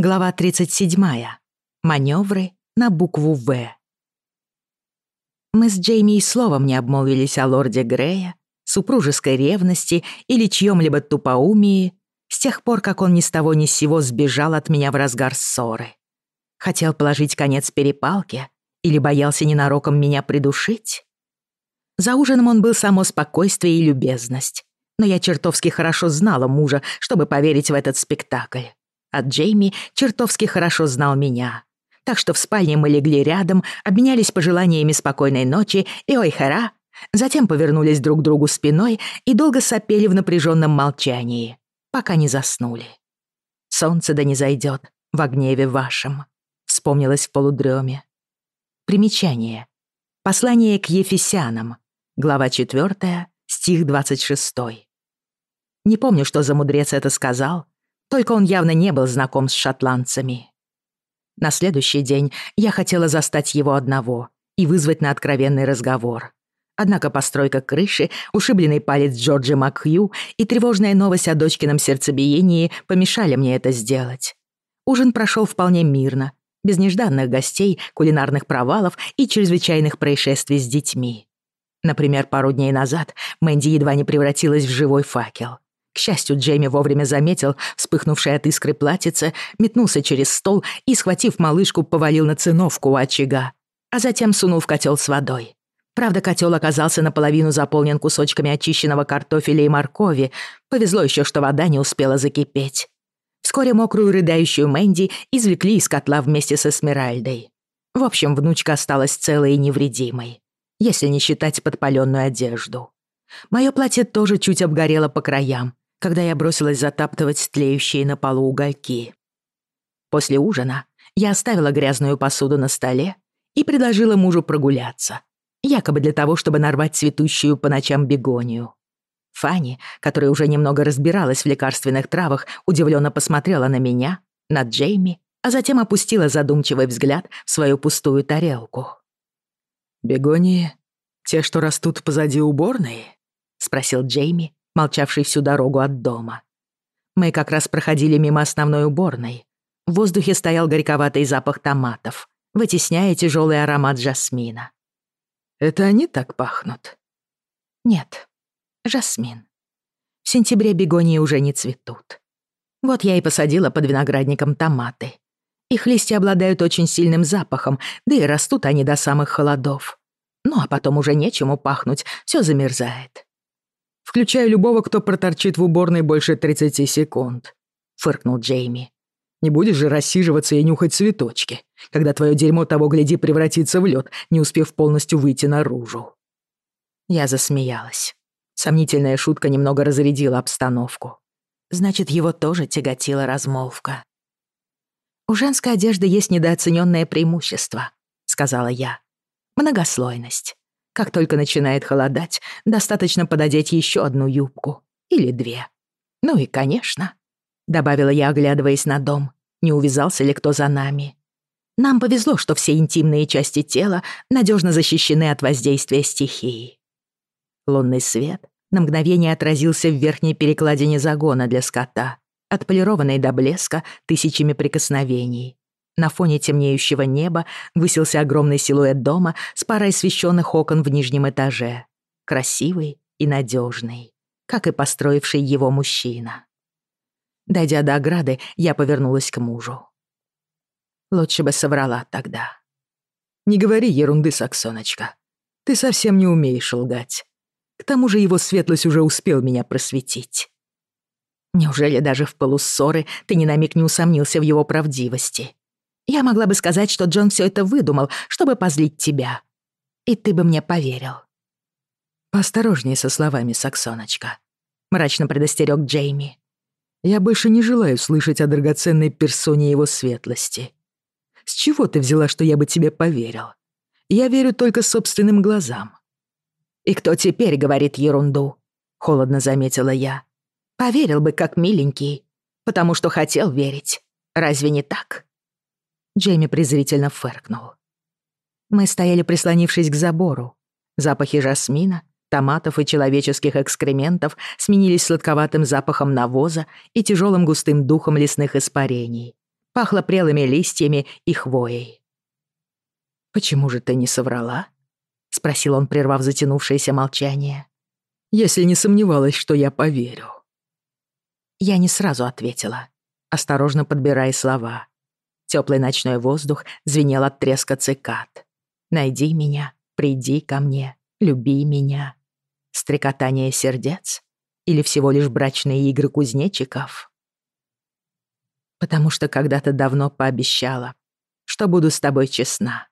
Глава 37. Маневры на букву «В». Мы с Джейми и словом не обмолвились о лорде Грея, супружеской ревности или чьём-либо тупоумии с тех пор, как он ни с того ни с сего сбежал от меня в разгар ссоры. Хотел положить конец перепалке или боялся ненароком меня придушить? За ужином он был само спокойствие и любезность, А Джейми чертовски хорошо знал меня. Так что в спальне мы легли рядом, обменялись пожеланиями спокойной ночи и ой-хара, затем повернулись друг к другу спиной и долго сопели в напряженном молчании, пока не заснули. «Солнце да не зайдет в гневе вашем», — вспомнилось в полудреме. Примечание. Послание к Ефесянам, глава 4, стих 26. Не помню, что за мудрец это сказал, только он явно не был знаком с шотландцами. На следующий день я хотела застать его одного и вызвать на откровенный разговор. Однако постройка крыши, ушибленный палец Джорджа Макхью и тревожная новость о дочкином сердцебиении помешали мне это сделать. Ужин прошел вполне мирно, без нежданных гостей, кулинарных провалов и чрезвычайных происшествий с детьми. Например, пару дней назад Мэнди едва не превратилась в живой факел. К К счастью, Джейми вовремя заметил вспыхнувший от искры платьице, метнулся через стол и, схватив малышку, повалил на циновку у очага, а затем сунул в котел с водой. Правда, котел оказался наполовину заполнен кусочками очищенного картофеля и моркови. Повезло еще, что вода не успела закипеть. Вскоре мокрую рыдающую Мэнди извлекли из котла вместе со Смиральдой. В общем, внучка осталась целой и невредимой, если не считать подпаленную одежду. Мое платье тоже чуть обгорело по краям, когда я бросилась затаптывать стлеющие на полу угольки. После ужина я оставила грязную посуду на столе и предложила мужу прогуляться, якобы для того, чтобы нарвать цветущую по ночам бегонию. Фанни, которая уже немного разбиралась в лекарственных травах, удивленно посмотрела на меня, на Джейми, а затем опустила задумчивый взгляд в свою пустую тарелку. «Бегонии? Те, что растут позади уборной?» — спросил Джейми, молчавший всю дорогу от дома. Мы как раз проходили мимо основной уборной. В воздухе стоял горьковатый запах томатов, вытесняя тяжелый аромат жасмина. «Это они так пахнут?» «Нет, жасмин. В сентябре бегонии уже не цветут. Вот я и посадила под виноградником томаты. Их листья обладают очень сильным запахом, да и растут они до самых холодов. Ну а потом уже нечему пахнуть, все замерзает включая любого, кто проторчит в уборной больше 30 секунд», — фыркнул Джейми. «Не будешь же рассиживаться и нюхать цветочки, когда твое дерьмо того гляди превратится в лед, не успев полностью выйти наружу». Я засмеялась. Сомнительная шутка немного разрядила обстановку. Значит, его тоже тяготила размолвка. «У женской одежды есть недооцененное преимущество», — сказала я. «Многослойность как только начинает холодать, достаточно пододеть еще одну юбку или две. Ну и, конечно, добавила я, оглядываясь на дом, не увязался ли кто за нами. Нам повезло, что все интимные части тела надежно защищены от воздействия стихии. Лунный свет на мгновение отразился в верхней перекладине загона для скота, отполированной до блеска тысячами прикосновений. На фоне темнеющего неба высился огромный силуэт дома с парой освещенных окон в нижнем этаже. Красивый и надежный, как и построивший его мужчина. Дойдя до ограды, я повернулась к мужу. Лучше бы соврала тогда. «Не говори ерунды, Саксоночка. Ты совсем не умеешь лгать. К тому же его светлость уже успел меня просветить». Неужели даже в полуссоры ты ни на миг не усомнился в его правдивости? Я могла бы сказать, что Джон все это выдумал, чтобы позлить тебя. И ты бы мне поверил». «Поосторожнее со словами, Саксоночка», — мрачно предостерег Джейми. «Я больше не желаю слышать о драгоценной персоне его светлости. С чего ты взяла, что я бы тебе поверил? Я верю только собственным глазам». «И кто теперь говорит ерунду?» — холодно заметила я. «Поверил бы, как миленький, потому что хотел верить. Разве не так?» Джейми презрительно фыркнул. Мы стояли, прислонившись к забору. Запахи жасмина, томатов и человеческих экскрементов сменились сладковатым запахом навоза и тяжелым густым духом лесных испарений. Пахло прелыми листьями и хвоей. «Почему же ты не соврала?» — спросил он, прервав затянувшееся молчание. «Если не сомневалась, что я поверю». Я не сразу ответила, осторожно подбирая слова. Теплый ночной воздух звенел от треска цикад. «Найди меня, приди ко мне, люби меня». Стрекотание сердец? Или всего лишь брачные игры кузнечиков? Потому что когда-то давно пообещала, что буду с тобой честна.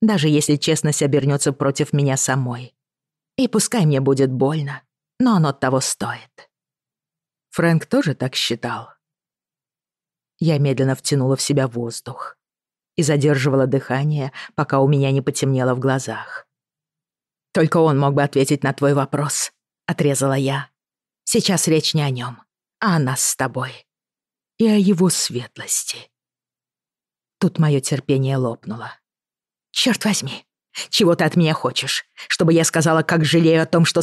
Даже если честность обернется против меня самой. И пускай мне будет больно, но оно того стоит. Фрэнк тоже так считал. Я медленно втянула в себя воздух и задерживала дыхание, пока у меня не потемнело в глазах. «Только он мог бы ответить на твой вопрос», — отрезала я. «Сейчас речь не о нем, а о нас с тобой. И о его светлости». Тут мое терпение лопнуло. Черт возьми, чего ты от меня хочешь? Чтобы я сказала, как жалею о том, что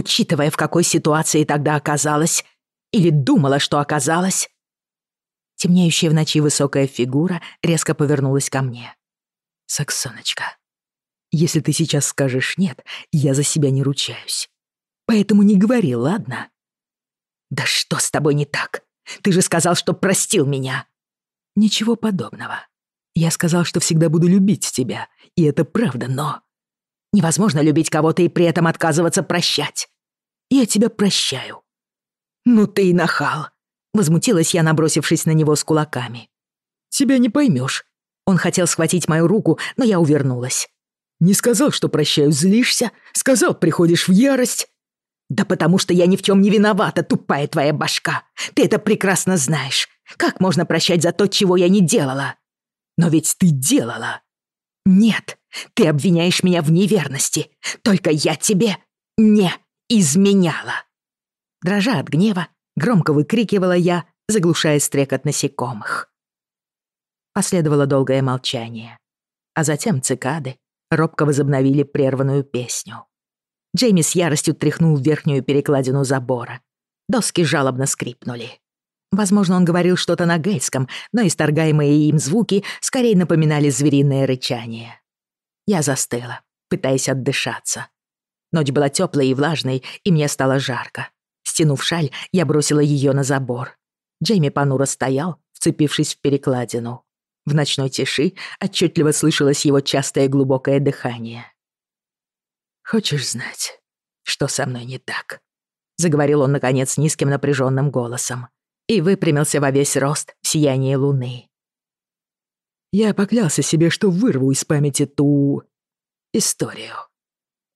учитывая, в какой ситуации тогда оказалась, или думала, что оказалась. Темнеющая в ночи высокая фигура резко повернулась ко мне. «Саксоночка, если ты сейчас скажешь «нет», я за себя не ручаюсь. Поэтому не говори, ладно?» «Да что с тобой не так? Ты же сказал, что простил меня!» «Ничего подобного. Я сказал, что всегда буду любить тебя, и это правда, но...» «Невозможно любить кого-то и при этом отказываться прощать. Я тебя прощаю». «Ну ты и нахал», — возмутилась я, набросившись на него с кулаками. «Тебя не поймешь. Он хотел схватить мою руку, но я увернулась. «Не сказал, что прощаю, злишься? Сказал, приходишь в ярость?» «Да потому что я ни в чем не виновата, тупая твоя башка. Ты это прекрасно знаешь. Как можно прощать за то, чего я не делала? Но ведь ты делала. Нет, ты обвиняешь меня в неверности. Только я тебе не изменяла». Дрожа от гнева, громко выкрикивала я, заглушая стрекот насекомых. Последовало долгое молчание, а затем цикады робко возобновили прерванную песню. Джейми с яростью тряхнул верхнюю перекладину забора. Доски жалобно скрипнули. Возможно, он говорил что-то на гельском, но исторгаемые им звуки скорее напоминали звериное рычание. Я застыла, пытаясь отдышаться. Ночь была теплой и влажной, и мне стало жарко. Стянув шаль, я бросила ее на забор. Джейми понуро стоял, вцепившись в перекладину. В ночной тиши отчетливо слышалось его частое глубокое дыхание. «Хочешь знать, что со мной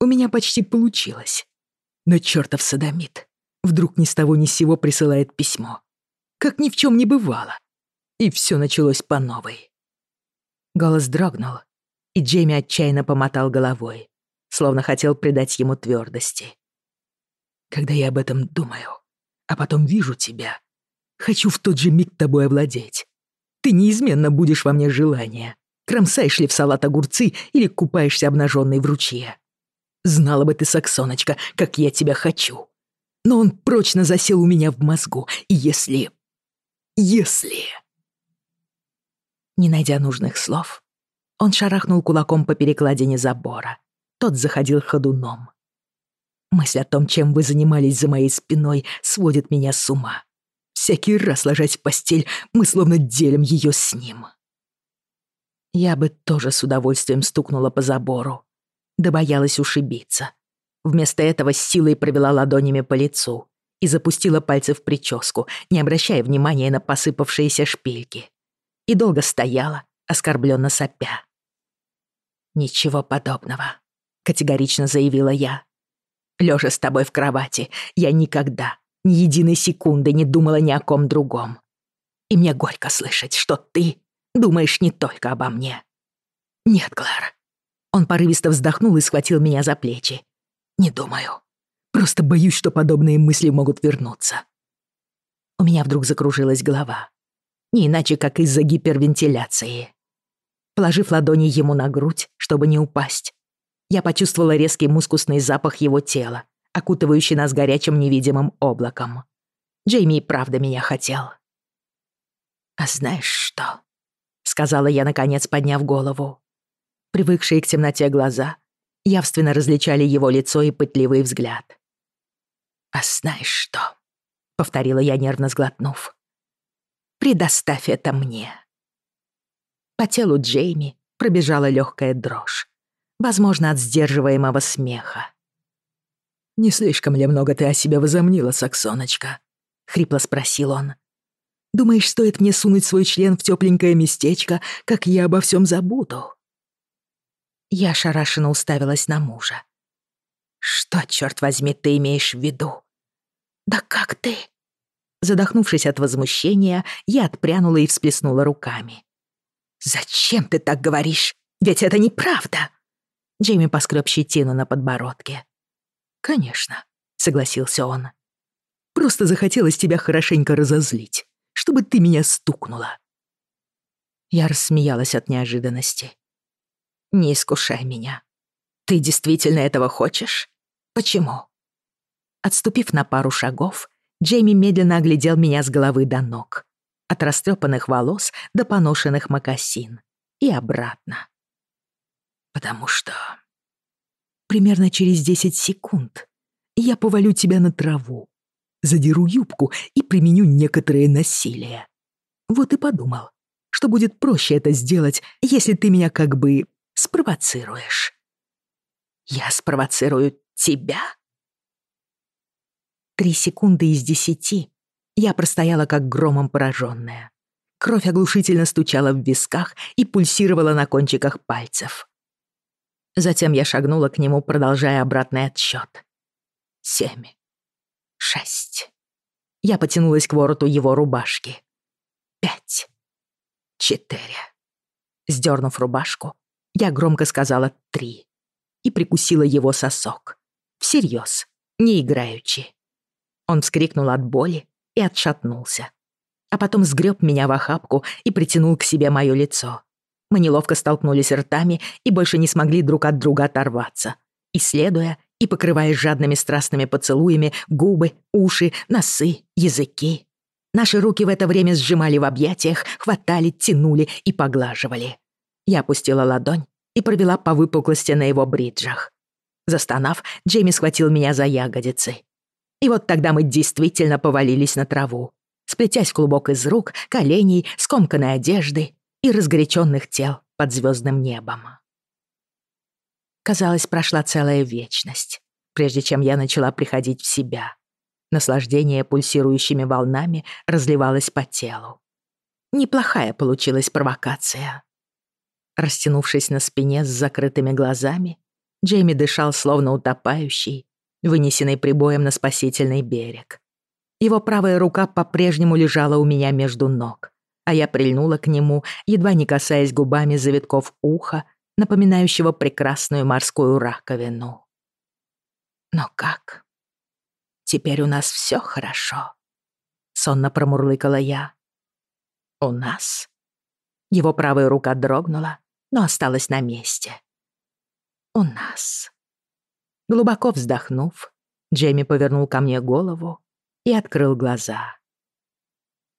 У меня почти получилось. Но чертов садомит. Вдруг ни с того ни с сего присылает письмо. Как ни в чем не бывало. И все началось по новой. Голос дрогнул, и Джейми отчаянно помотал головой, словно хотел придать ему твердости. «Когда я об этом думаю, а потом вижу тебя, хочу в тот же миг тобой овладеть. Ты неизменно будешь во мне желание. Кромсаешь ли в салат огурцы или купаешься обнаженной в ручье?» Знала бы ты, Саксоночка, как я тебя хочу. Но он прочно засел у меня в мозгу. И если... Если... Не найдя нужных слов, он шарахнул кулаком по перекладине забора. Тот заходил ходуном. Мысль о том, чем вы занимались за моей спиной, сводит меня с ума. Всякий раз, ложась в постель, мы словно делим ее с ним. Я бы тоже с удовольствием стукнула по забору, боялась ушибиться. Вместо этого с силой провела ладонями по лицу и запустила пальцы в прическу, не обращая внимания на посыпавшиеся шпильки. И долго стояла, оскорбленно сопя. «Ничего подобного», — категорично заявила я. «Лёжа с тобой в кровати, я никогда, ни единой секунды не думала ни о ком другом. И мне горько слышать, что ты думаешь не только обо мне». «Нет, Клэр, он порывисто вздохнул и схватил меня за плечи. «Не думаю. Просто боюсь, что подобные мысли могут вернуться». У меня вдруг закружилась голова. Не иначе, как из-за гипервентиляции. Положив ладони ему на грудь, чтобы не упасть, я почувствовала резкий мускусный запах его тела, окутывающий нас горячим невидимым облаком. Джейми и правда меня хотел. «А знаешь что?» — сказала я, наконец, подняв голову. Привыкшие к темноте глаза явственно различали его лицо и пытливый взгляд. «А знаешь что?» — повторила я, нервно сглотнув. «Предоставь это мне». По телу Джейми пробежала легкая дрожь, возможно, от сдерживаемого смеха. «Не слишком ли много ты о себе возомнила, Саксоночка?» — хрипло спросил он. «Думаешь, стоит мне сунуть свой член в тепленькое местечко, как я обо всем забуду?» Я ошарашенно уставилась на мужа. «Что, черт возьми, ты имеешь в виду?» «Да как ты?» Задохнувшись от возмущения, я отпрянула и всплеснула руками. «Зачем ты так говоришь? Ведь это неправда!» Джейми поскреб щетину на подбородке. «Конечно», — согласился он. «Просто захотелось тебя хорошенько разозлить, чтобы ты меня стукнула». Я рассмеялась от неожиданности. «Не искушай меня. Ты действительно этого хочешь? Почему?» Отступив на пару шагов, Джейми медленно оглядел меня с головы до ног. От растрепанных волос до поношенных мокасин. И обратно. «Потому что...» «Примерно через 10 секунд я повалю тебя на траву, задеру юбку и применю некоторое насилие. Вот и подумал, что будет проще это спровоцируешь. Я спровоцирую тебя? Три секунды из десяти я простояла как громом пораженная. Кровь оглушительно стучала в висках и пульсировала на кончиках пальцев. Затем я шагнула к нему, продолжая обратный отсчет. Семь. Шесть. Я потянулась к вороту его рубашки. Пять. Четыре. Сдернув рубашку, я громко сказала «три» и прикусила его сосок. Всерьез, не играючи. Он вскрикнул от боли и отшатнулся. А потом сгреб меня в охапку и притянул к себе мое лицо. Мы неловко столкнулись ртами и больше не смогли друг от друга оторваться, исследуя и покрывая жадными страстными поцелуями губы, уши, носы, языки. Наши руки в это время сжимали в объятиях, хватали, тянули и поглаживали. Я опустила ладонь и провела по выпуклости на его бриджах. Застонав, Джейми схватил меня за ягодицы. И вот тогда мы действительно повалились на траву, сплетясь в клубок из рук, коленей, скомканной одежды и разгоряченных тел под звездным небом. Казалось, прошла целая вечность, прежде чем я начала приходить в себя. Наслаждение пульсирующими волнами разливалось по телу. Неплохая получилась провокация. Растянувшись на спине с закрытыми глазами, Джейми дышал словно утопающий, вынесенный прибоем на спасительный берег. Его правая рука по-прежнему лежала у меня между ног, а я прильнула к нему, едва не касаясь губами завитков уха, напоминающего прекрасную морскую раковину. «Но как? Теперь у нас все хорошо», — сонно промурлыкала я. «У нас?» Его правая рука дрогнула, но осталась на месте. «У нас». Глубоко вздохнув, Джейми повернул ко мне голову и открыл глаза.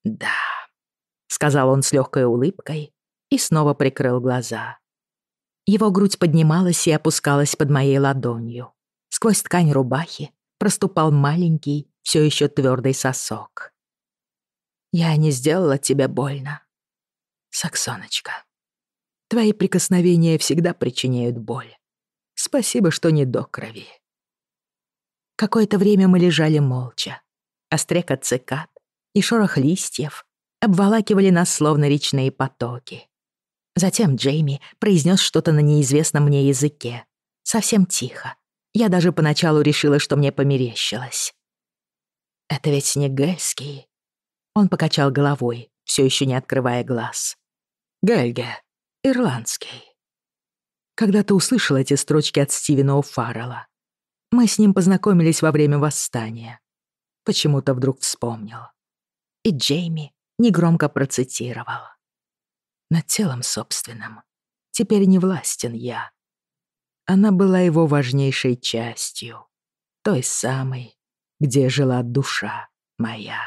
«Да», — сказал он с легкой улыбкой и снова прикрыл глаза. Его грудь поднималась и опускалась под моей ладонью. Сквозь ткань рубахи проступал маленький, все еще твердый сосок. «Я не сделала тебе больно, Саксоночка. Твои прикосновения всегда причиняют боль. Спасибо, что не до крови. Какое-то время мы лежали молча. Острека цикад и шорох листьев обволакивали нас словно речные потоки. Затем Джейми произнес что-то на неизвестном мне языке. Совсем тихо. Я даже поначалу решила, что мне померещилось. «Это ведь не Гельский?» Он покачал головой, все еще не открывая глаз. «Гельге», ирландский». Когда-то услышал эти строчки от Стивена О'Фаррелла. Мы с ним познакомились во время восстания. Почему-то вдруг вспомнил. И Джейми негромко процитировал над телом собственным. Теперь не властен я. Она была его важнейшей частью. той самой, где жила душа моя.